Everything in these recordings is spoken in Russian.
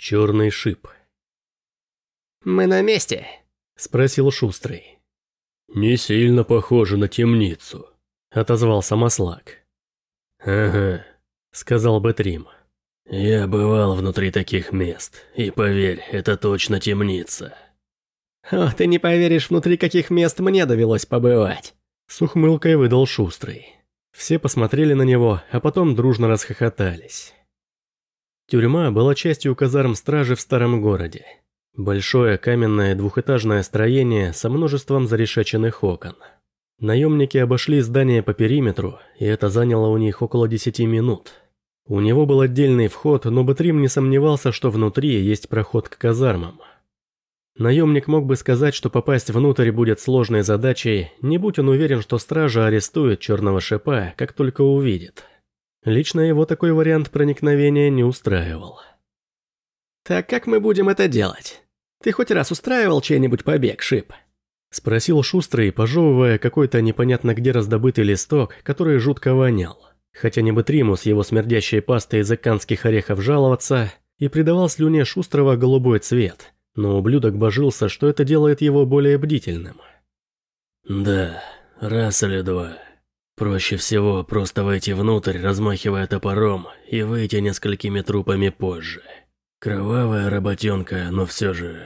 Черный шип. «Мы на месте», – спросил Шустрый. «Не сильно похоже на темницу», – отозвался Маслак. «Ага», – сказал Бэтрим. «Я бывал внутри таких мест, и поверь, это точно темница». «О, ты не поверишь, внутри каких мест мне довелось побывать», – с ухмылкой выдал Шустрый. Все посмотрели на него, а потом дружно расхохотались. Тюрьма была частью казарм стражи в старом городе. Большое каменное двухэтажное строение со множеством зарешеченных окон. Наемники обошли здание по периметру, и это заняло у них около 10 минут. У него был отдельный вход, но Батрим не сомневался, что внутри есть проход к казармам. Наемник мог бы сказать, что попасть внутрь будет сложной задачей, не будь он уверен, что стража арестует черного шипа, как только увидит. Лично его такой вариант проникновения не устраивал. «Так как мы будем это делать? Ты хоть раз устраивал чей-нибудь побег, Шип?» Спросил Шустрый, пожевывая какой-то непонятно где раздобытый листок, который жутко вонял. Хотя не бы Триму с его смердящей пастой из иканских орехов жаловаться, и придавал слюне Шустрого голубой цвет, но ублюдок божился, что это делает его более бдительным. «Да, раз или два», Проще всего просто войти внутрь, размахивая топором, и выйти несколькими трупами позже. Кровавая работенка, но все же...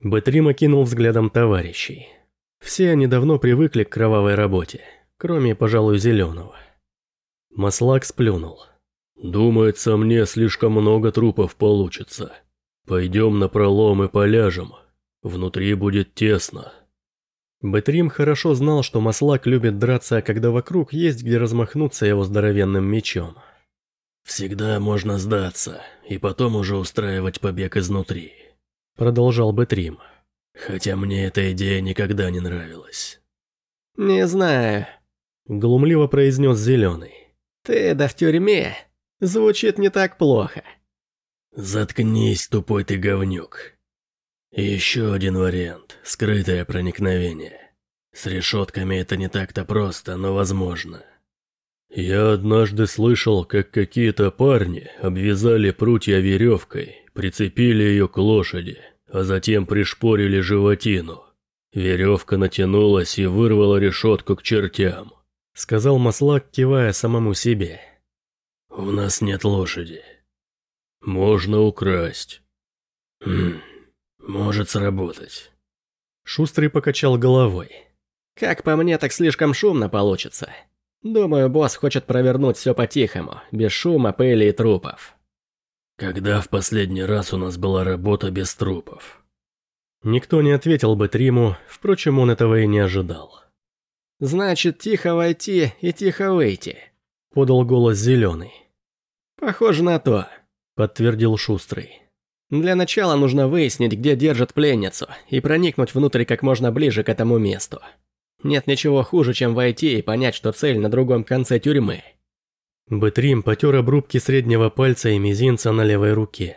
Бэтрим окинул взглядом товарищей. Все они давно привыкли к кровавой работе, кроме, пожалуй, зеленого. Маслак сплюнул. «Думается, мне слишком много трупов получится. Пойдем на пролом и поляжем. Внутри будет тесно». Бэтрим хорошо знал, что Маслак любит драться, когда вокруг есть где размахнуться его здоровенным мечом. «Всегда можно сдаться, и потом уже устраивать побег изнутри», — продолжал Бэтрим. «Хотя мне эта идея никогда не нравилась». «Не знаю», — глумливо произнес Зеленый. «Ты да в тюрьме. Звучит не так плохо». «Заткнись, тупой ты говнюк», еще один вариант – скрытое проникновение. С решетками это не так-то просто, но возможно. Я однажды слышал, как какие-то парни обвязали прутья веревкой, прицепили ее к лошади, а затем пришпорили животину. Веревка натянулась и вырвала решетку к чертям. Сказал Маслак, кивая самому себе. «У нас нет лошади. Можно украсть». Хм, может сработать. Шустрый покачал головой. Как по мне, так слишком шумно получится. Думаю, босс хочет провернуть все по-тихому, без шума, пыли и трупов. Когда в последний раз у нас была работа без трупов? Никто не ответил бы Триму, впрочем, он этого и не ожидал. «Значит, тихо войти и тихо выйти», — подал голос Зеленый. «Похоже на то», — подтвердил Шустрый. Для начала нужно выяснить, где держат пленницу, и проникнуть внутрь как можно ближе к этому месту. Нет ничего хуже, чем войти и понять, что цель на другом конце тюрьмы. Бэтрим потер обрубки среднего пальца и мизинца на левой руке.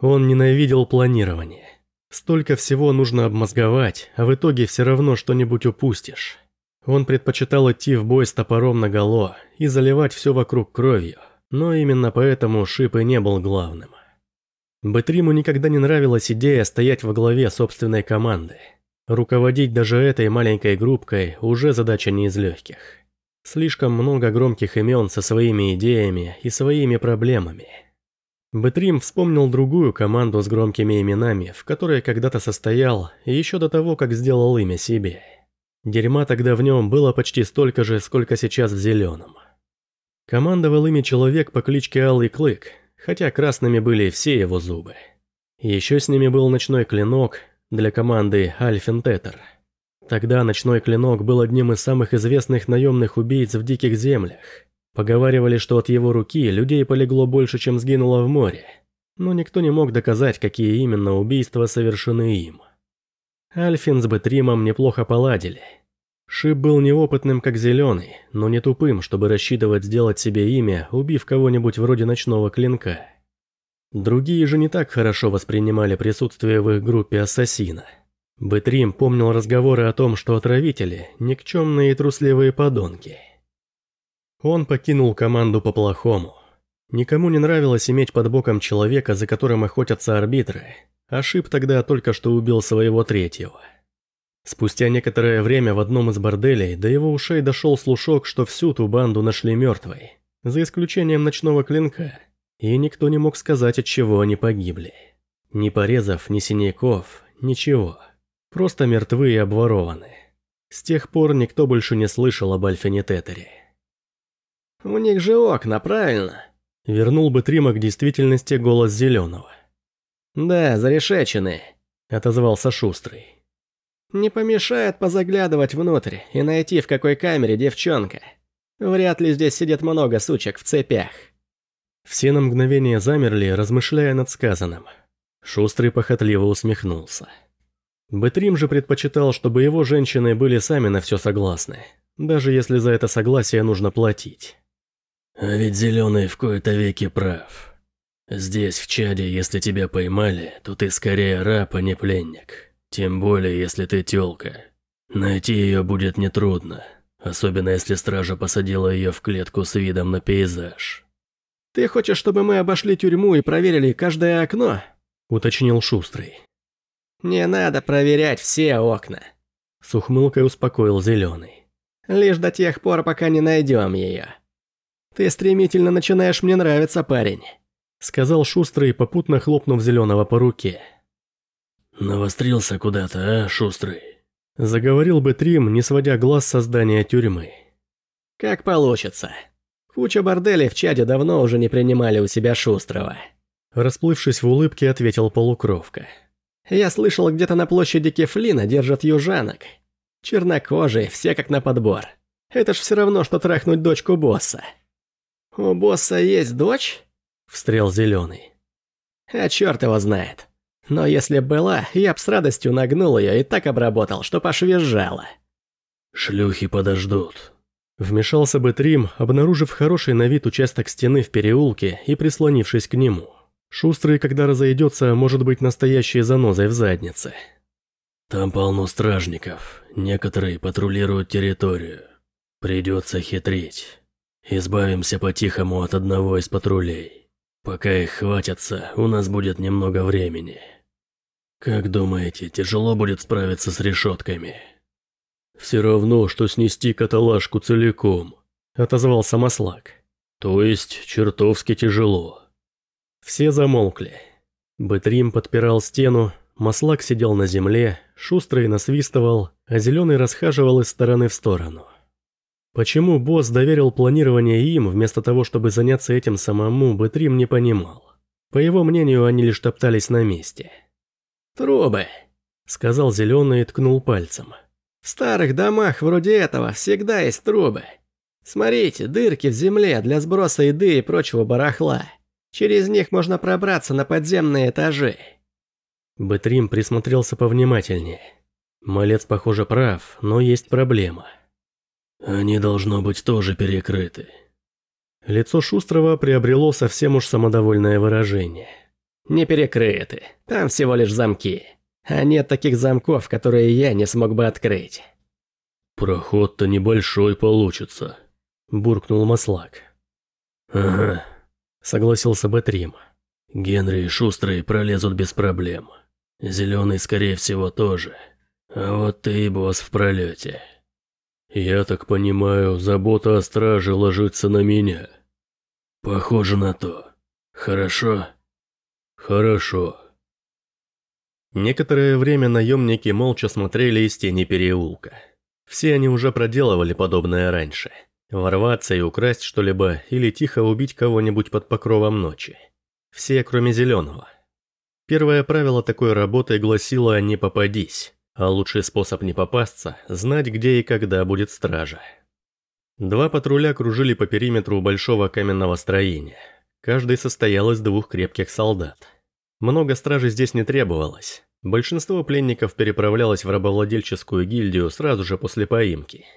Он ненавидел планирование. Столько всего нужно обмозговать, а в итоге все равно что-нибудь упустишь. Он предпочитал идти в бой с топором наголо и заливать все вокруг кровью, но именно поэтому Шип и не был главным. Бэтриму никогда не нравилась идея стоять во главе собственной команды. Руководить даже этой маленькой группкой уже задача не из легких. Слишком много громких имен со своими идеями и своими проблемами. Бэтрим вспомнил другую команду с громкими именами, в которой когда-то состоял, еще до того, как сделал имя себе. Дерьма тогда в нем было почти столько же, сколько сейчас в зеленом. Командовал ими человек по кличке Алый Клык, хотя красными были все его зубы. Еще с ними был ночной клинок для команды Альфин Тетер. Тогда ночной клинок был одним из самых известных наемных убийц в диких землях. Поговаривали, что от его руки людей полегло больше, чем сгинуло в море. Но никто не мог доказать, какие именно убийства совершены им. Альфин с Бетримом неплохо поладили – Шип был неопытным, как зеленый, но не тупым, чтобы рассчитывать сделать себе имя, убив кого-нибудь вроде ночного клинка. Другие же не так хорошо воспринимали присутствие в их группе ассасина. Бэтрим помнил разговоры о том, что отравители – никчемные и трусливые подонки. Он покинул команду по-плохому. Никому не нравилось иметь под боком человека, за которым охотятся арбитры. Ошиб тогда только что убил своего третьего. Спустя некоторое время в одном из борделей до его ушей дошел слушок, что всю ту банду нашли мертвой, за исключением ночного клинка, и никто не мог сказать, от чего они погибли. Ни порезов, ни синяков, ничего. Просто мертвы и обворованы. С тех пор никто больше не слышал об Альфине Тетере. «У них же окна, правильно?» Вернул бы Трима к действительности голос Зеленого. «Да, зарешеченные», — отозвался Шустрый. «Не помешает позаглядывать внутрь и найти, в какой камере девчонка. Вряд ли здесь сидит много сучек в цепях». Все на мгновение замерли, размышляя над сказанным. Шустрый похотливо усмехнулся. Бэтрим же предпочитал, чтобы его женщины были сами на все согласны, даже если за это согласие нужно платить. А ведь Зеленый в кои-то веки прав. Здесь, в Чаде, если тебя поймали, то ты скорее раб, а не пленник. Тем более, если ты тёлка. Найти ее будет нетрудно, особенно если стража посадила ее в клетку с видом на пейзаж. «Ты хочешь, чтобы мы обошли тюрьму и проверили каждое окно?» – уточнил Шустрый. «Не надо проверять все окна», – с ухмылкой успокоил Зеленый. «Лишь до тех пор, пока не найдем ее. Ты стремительно начинаешь мне нравиться, парень», – сказал Шустрый, попутно хлопнув Зеленого по руке. «Навострился куда-то, а, Шустрый?» – заговорил бы Трим, не сводя глаз со здания тюрьмы. «Как получится. Куча борделей в чаде давно уже не принимали у себя Шустрого». Расплывшись в улыбке, ответил полукровка. Я слышал, где-то на площади Кефлина держат южанок. Чернокожие, все как на подбор. Это ж все равно, что трахнуть дочку босса. У босса есть дочь? Встрел зеленый. А черт его знает. Но если была, я б с радостью нагнул ее и так обработал, что пошвежала. Шлюхи подождут. Вмешался бы Трим, обнаружив хороший на вид участок стены в переулке и прислонившись к нему. Шустрый, когда разойдется, может быть настоящей занозой в заднице. Там полно стражников, некоторые патрулируют территорию. Придется хитрить. Избавимся по-тихому от одного из патрулей. Пока их хватятся, у нас будет немного времени. Как думаете, тяжело будет справиться с решетками? Все равно, что снести каталажку целиком, отозвался Маслак. То есть, чертовски тяжело. Все замолкли. Бэтрим подпирал стену, Маслак сидел на земле, Шустрый насвистывал, а Зеленый расхаживал из стороны в сторону. Почему босс доверил планирование им, вместо того, чтобы заняться этим самому, Бэтрим не понимал. По его мнению, они лишь топтались на месте. «Трубы», — сказал Зеленый и ткнул пальцем. «В старых домах вроде этого всегда есть трубы. Смотрите, дырки в земле для сброса еды и прочего барахла. Через них можно пробраться на подземные этажи. Бэтрим присмотрелся повнимательнее. Малец, похоже, прав, но есть проблема. Они, должно быть, тоже перекрыты. Лицо Шустрого приобрело совсем уж самодовольное выражение. Не перекрыты, там всего лишь замки. А нет таких замков, которые я не смог бы открыть. Проход-то небольшой получится, буркнул Маслак. Ага, согласился Бэтрим. Генри и Шустрый пролезут без проблем. Зеленый, скорее всего, тоже. А вот ты, босс, в пролете. Я так понимаю, забота о страже ложится на меня. Похоже на то. Хорошо? Хорошо. Некоторое время наемники молча смотрели из тени переулка. Все они уже проделывали подобное раньше. Ворваться и украсть что-либо или тихо убить кого-нибудь под покровом ночи. Все, кроме Зеленого. Первое правило такой работы гласило «не попадись», а лучший способ не попасться – знать, где и когда будет стража. Два патруля кружили по периметру большого каменного строения. Каждый состоял из двух крепких солдат. Много стражи здесь не требовалось. Большинство пленников переправлялось в рабовладельческую гильдию сразу же после поимки –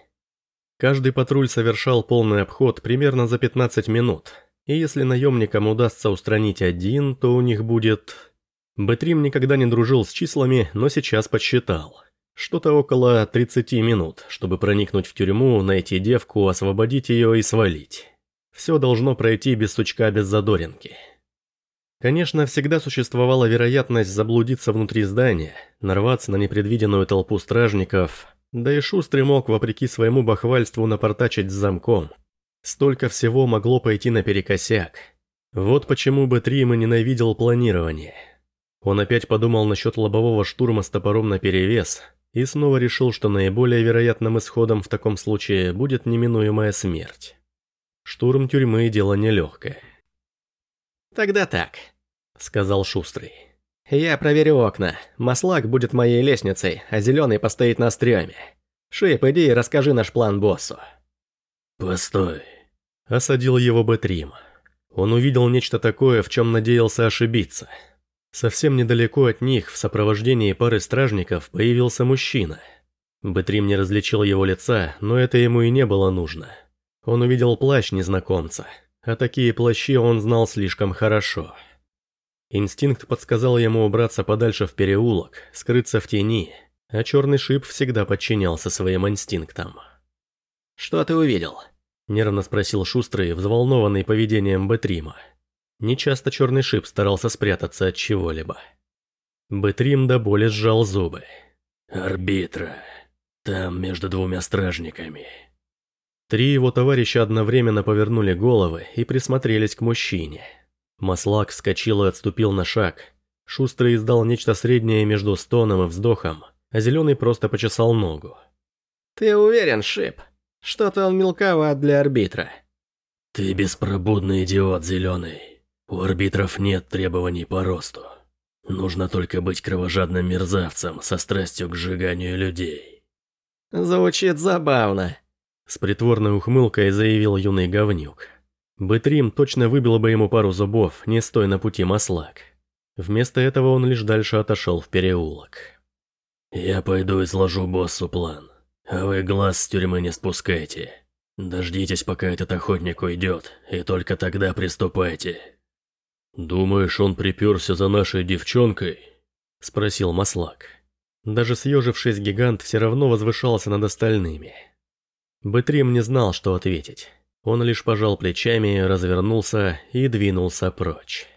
Каждый патруль совершал полный обход примерно за 15 минут, и если наемникам удастся устранить один, то у них будет... Бэтрим никогда не дружил с числами, но сейчас подсчитал. Что-то около 30 минут, чтобы проникнуть в тюрьму, найти девку, освободить ее и свалить. Все должно пройти без сучка, без задоринки. Конечно, всегда существовала вероятность заблудиться внутри здания, нарваться на непредвиденную толпу стражников, да и Шустрый мог, вопреки своему бахвальству, напортачить с замком. Столько всего могло пойти наперекосяк. Вот почему бы Трим и ненавидел планирование. Он опять подумал насчет лобового штурма с топором наперевес и снова решил, что наиболее вероятным исходом в таком случае будет неминуемая смерть. Штурм тюрьмы – дело нелегкое. «Тогда так», — сказал Шустрый. «Я проверю окна. Маслак будет моей лестницей, а зеленый постоит на стреме. Шип, иди и расскажи наш план боссу». «Постой», — осадил его Бэтрим. Он увидел нечто такое, в чем надеялся ошибиться. Совсем недалеко от них, в сопровождении пары стражников, появился мужчина. Бэтрим не различил его лица, но это ему и не было нужно. Он увидел плащ незнакомца — а такие плащи он знал слишком хорошо. Инстинкт подсказал ему убраться подальше в переулок, скрыться в тени, а черный шип всегда подчинялся своим инстинктам. «Что ты увидел?» – нервно спросил Шустрый, взволнованный поведением Бетрима. Нечасто черный шип старался спрятаться от чего-либо. Бетрим до боли сжал зубы. «Арбитра. Там между двумя стражниками». Три его товарища одновременно повернули головы и присмотрелись к мужчине. Маслак вскочил и отступил на шаг. Шустрый издал нечто среднее между стоном и вздохом, а Зеленый просто почесал ногу. «Ты уверен, Шип? Что-то он мелковат для арбитра». «Ты беспробудный идиот, Зеленый. У арбитров нет требований по росту. Нужно только быть кровожадным мерзавцем со страстью к сжиганию людей». «Звучит забавно», с притворной ухмылкой заявил юный говнюк. Бытрим точно выбил бы ему пару зубов, не стоя на пути маслак. Вместо этого он лишь дальше отошел в переулок. «Я пойду и сложу боссу план, а вы глаз с тюрьмы не спускайте. Дождитесь, пока этот охотник уйдет, и только тогда приступайте». «Думаешь, он приперся за нашей девчонкой?» – спросил Маслак. Даже съежившись, гигант все равно возвышался над остальными – Бэтрим не знал, что ответить. Он лишь пожал плечами, развернулся и двинулся прочь.